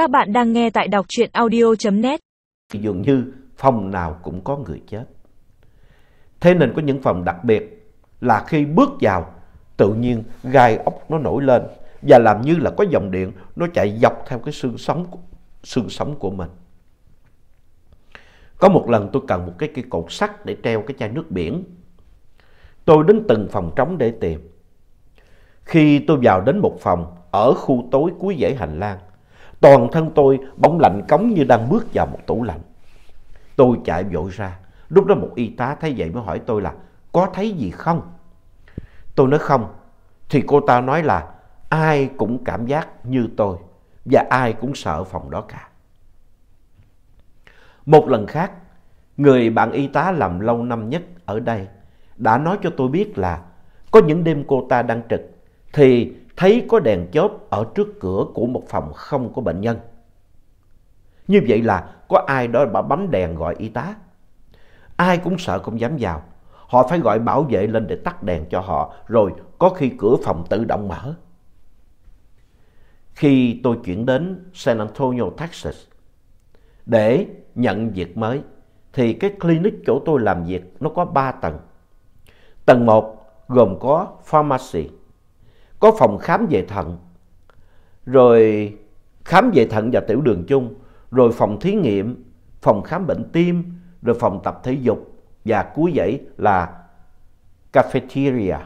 Các bạn đang nghe tại đọc truyện audio.net. Dường như phòng nào cũng có người chết. Thế nên có những phòng đặc biệt là khi bước vào, tự nhiên gai ốc nó nổi lên và làm như là có dòng điện nó chạy dọc theo cái xương sống, xương sống của mình. Có một lần tôi cần một cái cây cột sắt để treo cái chai nước biển. Tôi đến từng phòng trống để tìm. Khi tôi vào đến một phòng ở khu tối cuối dãy hành lang, toàn thân tôi bỗng lạnh cống như đang bước vào một tủ lạnh. Tôi chạy vội ra, lúc đó một y tá thấy vậy mới hỏi tôi là có thấy gì không? Tôi nói không, thì cô ta nói là ai cũng cảm giác như tôi và ai cũng sợ phòng đó cả. Một lần khác, người bạn y tá làm lâu năm nhất ở đây đã nói cho tôi biết là có những đêm cô ta đang trực thì thấy có đèn chớp ở trước cửa của một phòng không có bệnh nhân. Như vậy là có ai đó bà bấm đèn gọi y tá. Ai cũng sợ không dám vào. Họ phải gọi bảo vệ lên để tắt đèn cho họ, rồi có khi cửa phòng tự động mở. Khi tôi chuyển đến San Antonio, Texas, để nhận việc mới, thì cái clinic chỗ tôi làm việc nó có 3 tầng. Tầng 1 gồm có pharmacy, có phòng khám về thận, rồi khám về thận và tiểu đường chung, rồi phòng thí nghiệm, phòng khám bệnh tim, rồi phòng tập thể dục và cuối dãy là cafeteria,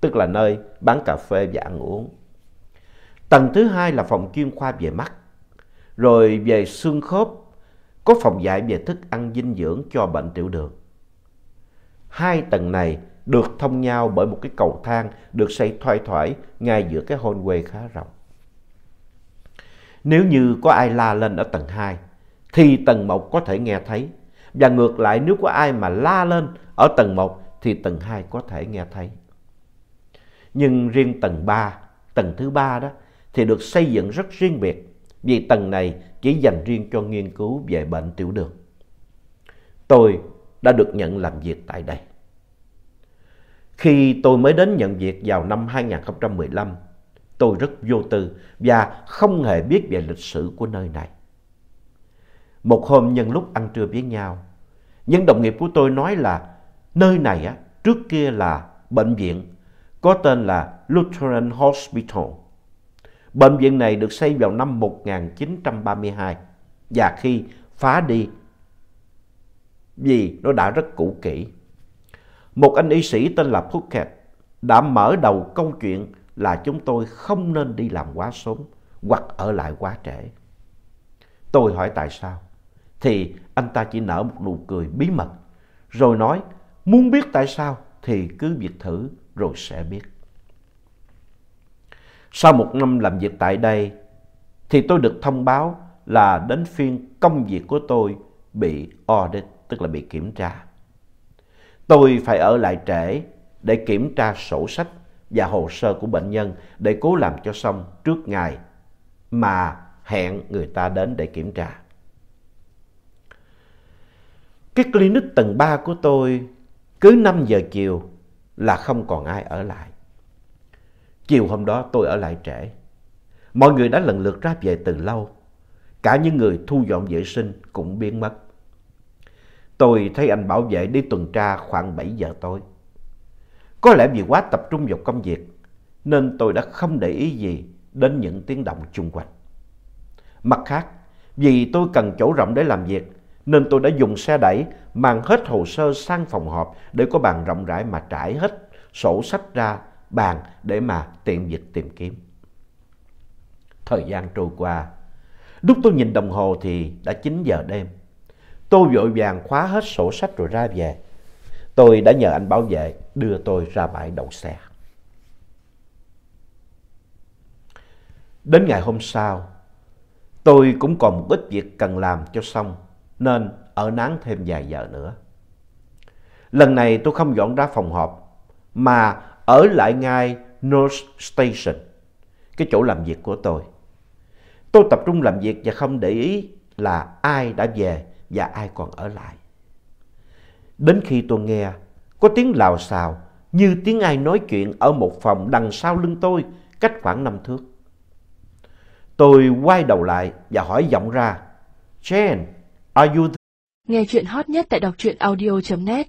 tức là nơi bán cà phê và ăn uống. Tầng thứ hai là phòng chuyên khoa về mắt, rồi về xương khớp, có phòng dạy về thức ăn dinh dưỡng cho bệnh tiểu đường. Hai tầng này được thông nhau bởi một cái cầu thang được xây thoai thoải ngay giữa cái hallway khá rộng. Nếu như có ai la lên ở tầng 2 thì tầng 1 có thể nghe thấy. Và ngược lại nếu có ai mà la lên ở tầng 1 thì tầng 2 có thể nghe thấy. Nhưng riêng tầng 3, tầng thứ 3 đó thì được xây dựng rất riêng biệt vì tầng này chỉ dành riêng cho nghiên cứu về bệnh tiểu đường. Tôi đã được nhận làm việc tại đây. Khi tôi mới đến nhận việc vào năm 2015, tôi rất vô tư và không hề biết về lịch sử của nơi này. Một hôm nhân lúc ăn trưa với nhau, những đồng nghiệp của tôi nói là nơi này á, trước kia là bệnh viện có tên là Lutheran Hospital. Bệnh viện này được xây vào năm 1932 và khi phá đi vì nó đã rất cũ kỹ. Một anh y sĩ tên là Puckett đã mở đầu câu chuyện là chúng tôi không nên đi làm quá sớm hoặc ở lại quá trễ. Tôi hỏi tại sao? Thì anh ta chỉ nở một nụ cười bí mật rồi nói muốn biết tại sao thì cứ việc thử rồi sẽ biết. Sau một năm làm việc tại đây thì tôi được thông báo là đến phiên công việc của tôi bị audit, tức là bị kiểm tra. Tôi phải ở lại trễ để kiểm tra sổ sách và hồ sơ của bệnh nhân để cố làm cho xong trước ngày mà hẹn người ta đến để kiểm tra. Cái clinic tầng 3 của tôi cứ 5 giờ chiều là không còn ai ở lại. Chiều hôm đó tôi ở lại trễ. Mọi người đã lần lượt ra về từ lâu. Cả những người thu dọn vệ sinh cũng biến mất. Tôi thấy anh bảo vệ đi tuần tra khoảng 7 giờ tối. Có lẽ vì quá tập trung vào công việc nên tôi đã không để ý gì đến những tiếng động chung quanh. Mặt khác, vì tôi cần chỗ rộng để làm việc nên tôi đã dùng xe đẩy mang hết hồ sơ sang phòng họp để có bàn rộng rãi mà trải hết sổ sách ra bàn để mà tiện việc tìm kiếm. Thời gian trôi qua, lúc tôi nhìn đồng hồ thì đã 9 giờ đêm. Tôi vội vàng khóa hết sổ sách rồi ra về. Tôi đã nhờ anh bảo vệ đưa tôi ra bãi đậu xe. Đến ngày hôm sau, tôi cũng còn một ít việc cần làm cho xong nên ở nán thêm vài giờ nữa. Lần này tôi không dọn ra phòng họp mà ở lại ngay North Station, cái chỗ làm việc của tôi. Tôi tập trung làm việc và không để ý là ai đã về và ai còn ở lại. Đến khi tôi nghe có tiếng lào xào như tiếng ai nói chuyện ở một phòng đằng sau lưng tôi cách khoảng năm thước. Tôi quay đầu lại và hỏi giọng ra. Jane, are you Nghe chuyện hot nhất tại đọc truyện audio.net